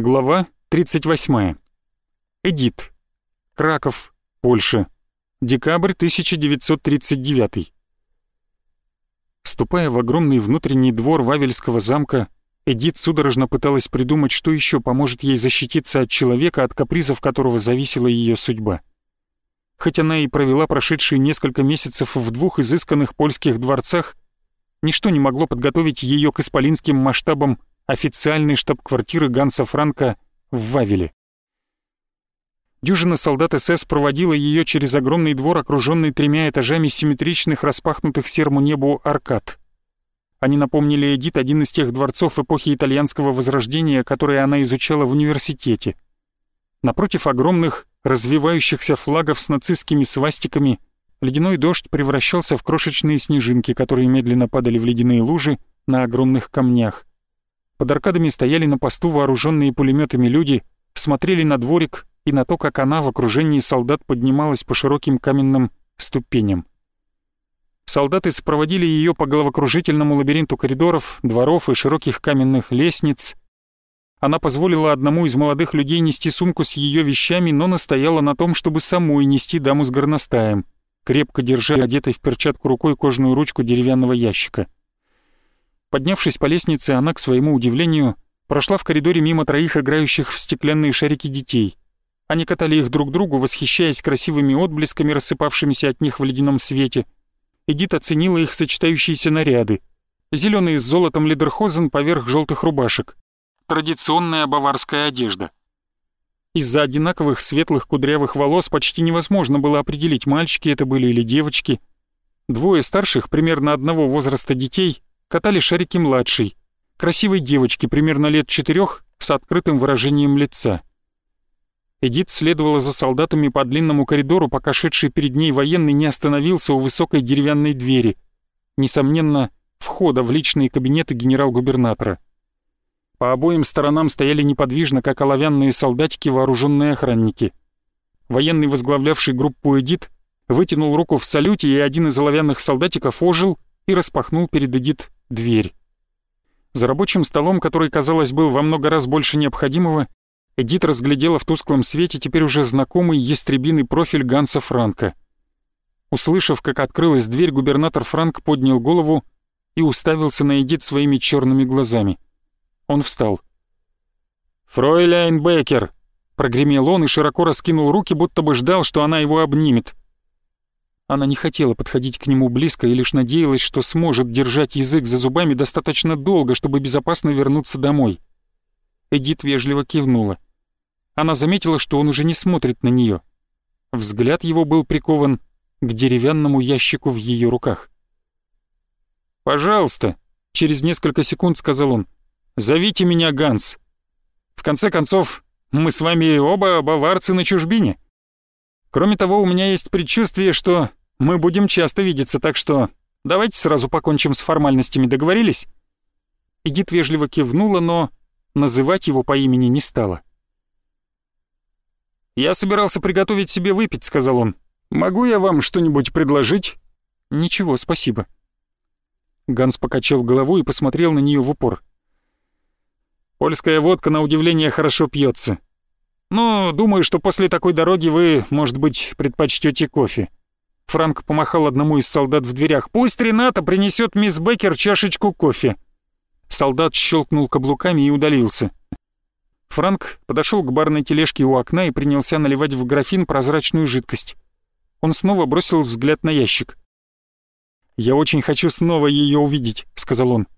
Глава 38. Эдит. Краков, Польша. Декабрь 1939. Ступая в огромный внутренний двор Вавельского замка, Эдит судорожно пыталась придумать, что еще поможет ей защититься от человека, от капризов которого зависела ее судьба. Хоть она и провела прошедшие несколько месяцев в двух изысканных польских дворцах, ничто не могло подготовить ее к исполинским масштабам официальной штаб-квартиры Ганса Франка в Вавеле. Дюжина солдат СС проводила ее через огромный двор, окруженный тремя этажами симметричных, распахнутых серому небу аркад. Они напомнили Эдит один из тех дворцов эпохи итальянского возрождения, которые она изучала в университете. Напротив огромных, развивающихся флагов с нацистскими свастиками, ледяной дождь превращался в крошечные снежинки, которые медленно падали в ледяные лужи на огромных камнях. Под аркадами стояли на посту вооруженные пулеметами люди, смотрели на дворик и на то, как она в окружении солдат поднималась по широким каменным ступеням. Солдаты сопроводили ее по головокружительному лабиринту коридоров, дворов и широких каменных лестниц. Она позволила одному из молодых людей нести сумку с ее вещами, но настояла на том, чтобы самой нести даму с горностаем, крепко держа одетой в перчатку рукой кожаную ручку деревянного ящика. Поднявшись по лестнице, она, к своему удивлению, прошла в коридоре мимо троих играющих в стеклянные шарики детей. Они катали их друг другу, восхищаясь красивыми отблесками, рассыпавшимися от них в ледяном свете. Эдит оценила их сочетающиеся наряды. Зеленый с золотом ледерхозен поверх желтых рубашек. Традиционная баварская одежда. Из-за одинаковых светлых кудрявых волос почти невозможно было определить, мальчики это были или девочки. Двое старших, примерно одного возраста детей, катали шарики младший, красивой девочки примерно лет четырех с открытым выражением лица. Эдит следовала за солдатами по длинному коридору, пока шедший перед ней военный не остановился у высокой деревянной двери. Несомненно, входа в личные кабинеты генерал-губернатора. По обоим сторонам стояли неподвижно, как оловянные солдатики, вооруженные охранники. Военный, возглавлявший группу Эдит, вытянул руку в салюте, и один из оловянных солдатиков ожил и распахнул перед Эдит дверь. За рабочим столом, который, казалось, был во много раз больше необходимого, Эдит разглядела в тусклом свете теперь уже знакомый ястребиный профиль Ганса Франка. Услышав, как открылась дверь, губернатор Франк поднял голову и уставился на Эдит своими черными глазами. Он встал. «Фройляйн Беккер!» — прогремел он и широко раскинул руки, будто бы ждал, что она его обнимет. Она не хотела подходить к нему близко и лишь надеялась, что сможет держать язык за зубами достаточно долго, чтобы безопасно вернуться домой. Эдит вежливо кивнула. Она заметила, что он уже не смотрит на нее. Взгляд его был прикован к деревянному ящику в ее руках. «Пожалуйста», — через несколько секунд сказал он, — «зовите меня Ганс. В конце концов, мы с вами оба баварцы на чужбине. Кроме того, у меня есть предчувствие, что мы будем часто видеться, так что давайте сразу покончим с формальностями, договорились?» Эдит вежливо кивнула, но называть его по имени не стала. «Я собирался приготовить себе выпить», — сказал он. «Могу я вам что-нибудь предложить?» «Ничего, спасибо». Ганс покачал головой и посмотрел на нее в упор. «Польская водка, на удивление, хорошо пьется. Но думаю, что после такой дороги вы, может быть, предпочтете кофе. Франк помахал одному из солдат в дверях. «Пусть Рената принесет мисс Беккер чашечку кофе». Солдат щелкнул каблуками и удалился. Франк подошел к барной тележке у окна и принялся наливать в графин прозрачную жидкость. Он снова бросил взгляд на ящик. «Я очень хочу снова ее увидеть», — сказал он.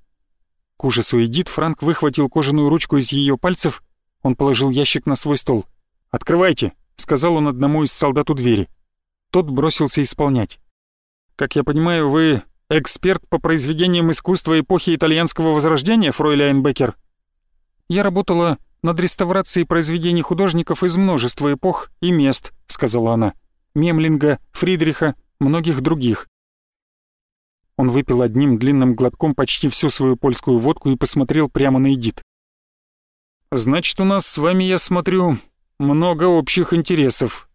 К ужасу Эдит Франк выхватил кожаную ручку из ее пальцев, он положил ящик на свой стол. «Открывайте», — сказал он одному из солдат у двери. Тот бросился исполнять. «Как я понимаю, вы эксперт по произведениям искусства эпохи итальянского возрождения, фройляйн Беккер?» «Я работала над реставрацией произведений художников из множества эпох и мест», — сказала она. «Мемлинга, Фридриха, многих других». Он выпил одним длинным глотком почти всю свою польскую водку и посмотрел прямо на Эдит. «Значит, у нас с вами, я смотрю, много общих интересов»,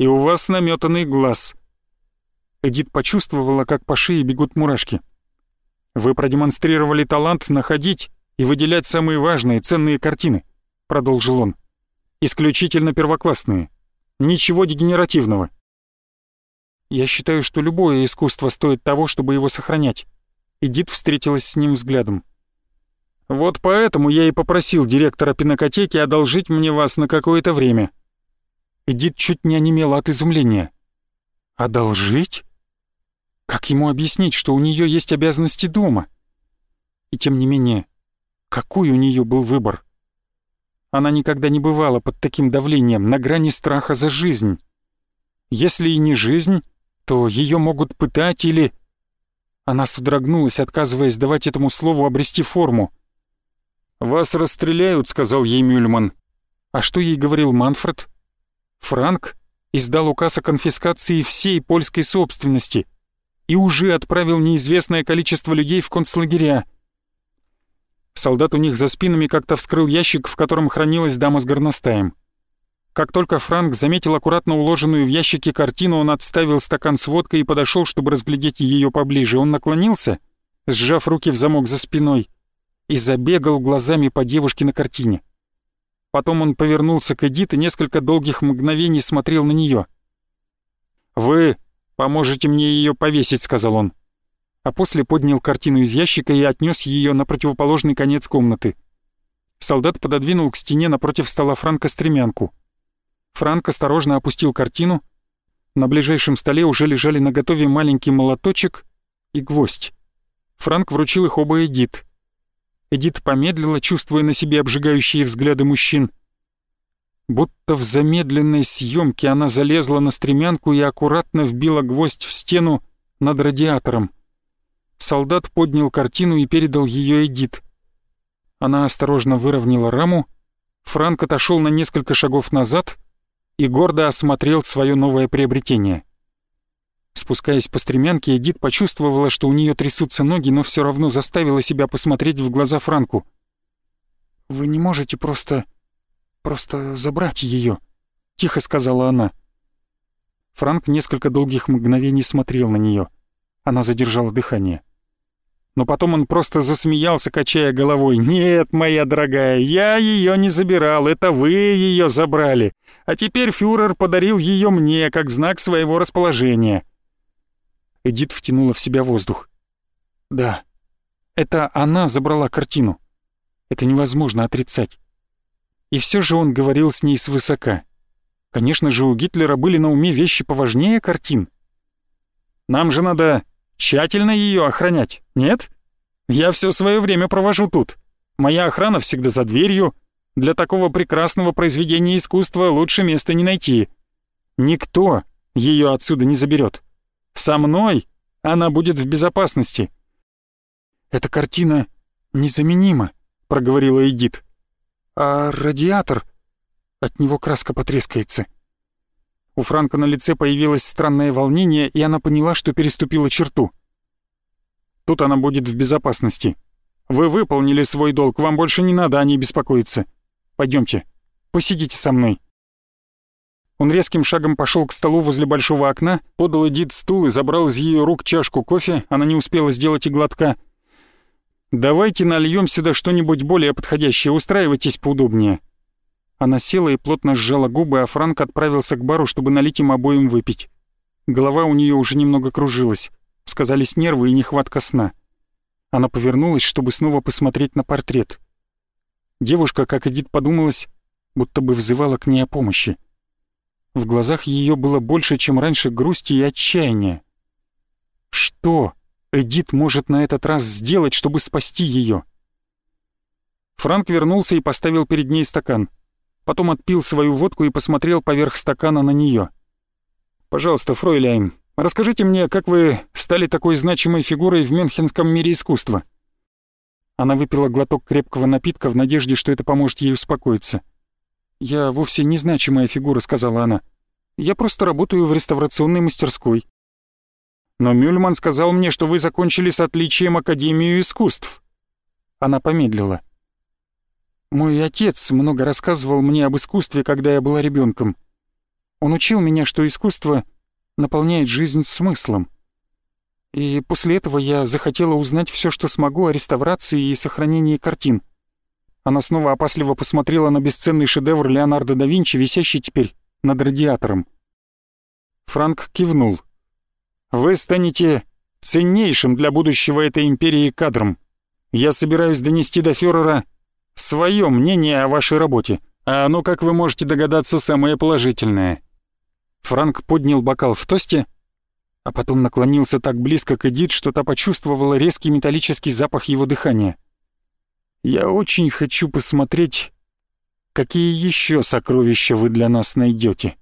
и у вас наметанный глаз». Эдит почувствовала, как по шее бегут мурашки. «Вы продемонстрировали талант находить и выделять самые важные, ценные картины. продолжил он. «Исключительно первоклассные. Ничего дегенеративного». «Я считаю, что любое искусство стоит того, чтобы его сохранять». Эдит встретилась с ним взглядом. «Вот поэтому я и попросил директора пинокотеки одолжить мне вас на какое-то время». Эдит чуть не онемела от изумления. «Одолжить?» Как ему объяснить, что у нее есть обязанности дома? И тем не менее, какой у нее был выбор? Она никогда не бывала под таким давлением, на грани страха за жизнь. Если и не жизнь, то ее могут пытать или... Она содрогнулась, отказываясь давать этому слову обрести форму. «Вас расстреляют», — сказал ей Мюльман. А что ей говорил Манфред? Франк издал указ о конфискации всей польской собственности и уже отправил неизвестное количество людей в концлагеря — Солдат у них за спинами как-то вскрыл ящик, в котором хранилась дама с горностаем. Как только Франк заметил аккуратно уложенную в ящике картину, он отставил стакан с водкой и подошел, чтобы разглядеть ее поближе. Он наклонился, сжав руки в замок за спиной, и забегал глазами по девушке на картине. Потом он повернулся к Эдит и несколько долгих мгновений смотрел на нее. «Вы поможете мне ее повесить», — сказал он а после поднял картину из ящика и отнес ее на противоположный конец комнаты. Солдат пододвинул к стене напротив стола Франка стремянку. Франк осторожно опустил картину. На ближайшем столе уже лежали наготове маленький молоточек и гвоздь. Франк вручил их оба Эдит. Эдит помедлила, чувствуя на себе обжигающие взгляды мужчин. Будто в замедленной съемке она залезла на стремянку и аккуратно вбила гвоздь в стену над радиатором. Солдат поднял картину и передал ее Эдит. Она осторожно выровняла раму, Франк отошел на несколько шагов назад и гордо осмотрел свое новое приобретение. Спускаясь по стремянке, Эдит почувствовала, что у нее трясутся ноги, но все равно заставила себя посмотреть в глаза Франку. «Вы не можете просто... просто забрать ее», — тихо сказала она. Франк несколько долгих мгновений смотрел на нее. Она задержала дыхание но потом он просто засмеялся, качая головой. «Нет, моя дорогая, я ее не забирал, это вы ее забрали. А теперь фюрер подарил ее мне, как знак своего расположения». Эдит втянула в себя воздух. «Да, это она забрала картину. Это невозможно отрицать. И все же он говорил с ней свысока. Конечно же, у Гитлера были на уме вещи поважнее картин. Нам же надо тщательно ее охранять, нет? Я все свое время провожу тут. Моя охрана всегда за дверью. Для такого прекрасного произведения искусства лучше места не найти. Никто ее отсюда не заберет. Со мной она будет в безопасности. Эта картина незаменима, проговорила Эдит. А радиатор, от него краска потрескается. У Франка на лице появилось странное волнение, и она поняла, что переступила черту. Тут она будет в безопасности. Вы выполнили свой долг, вам больше не надо о ней беспокоиться. Пойдемте, посидите со мной». Он резким шагом пошел к столу возле большого окна, подал Эдит стул и забрал из ее рук чашку кофе, она не успела сделать и глотка. «Давайте нальем сюда что-нибудь более подходящее, устраивайтесь поудобнее». Она села и плотно сжала губы, а Франк отправился к бару, чтобы налить им обоим выпить. Голова у нее уже немного кружилась. Сказались нервы и нехватка сна. Она повернулась, чтобы снова посмотреть на портрет. Девушка, как Эдит подумалась, будто бы взывала к ней о помощи. В глазах ее было больше, чем раньше, грусти и отчаяния. Что Эдит может на этот раз сделать, чтобы спасти ее? Франк вернулся и поставил перед ней стакан потом отпил свою водку и посмотрел поверх стакана на нее. «Пожалуйста, фройляйн, расскажите мне, как вы стали такой значимой фигурой в мюнхенском мире искусства?» Она выпила глоток крепкого напитка в надежде, что это поможет ей успокоиться. «Я вовсе не значимая фигура», — сказала она. «Я просто работаю в реставрационной мастерской». «Но Мюльман сказал мне, что вы закончили с отличием Академию искусств». Она помедлила. Мой отец много рассказывал мне об искусстве, когда я была ребенком. Он учил меня, что искусство наполняет жизнь смыслом. И после этого я захотела узнать все, что смогу о реставрации и сохранении картин. Она снова опасливо посмотрела на бесценный шедевр Леонардо да Винчи, висящий теперь над радиатором. Франк кивнул. «Вы станете ценнейшим для будущего этой империи кадром. Я собираюсь донести до фюрера свое мнение о вашей работе, а оно, как вы можете догадаться, самое положительное». Франк поднял бокал в тосте, а потом наклонился так близко к Эдит, что та почувствовала резкий металлический запах его дыхания. «Я очень хочу посмотреть, какие еще сокровища вы для нас найдете».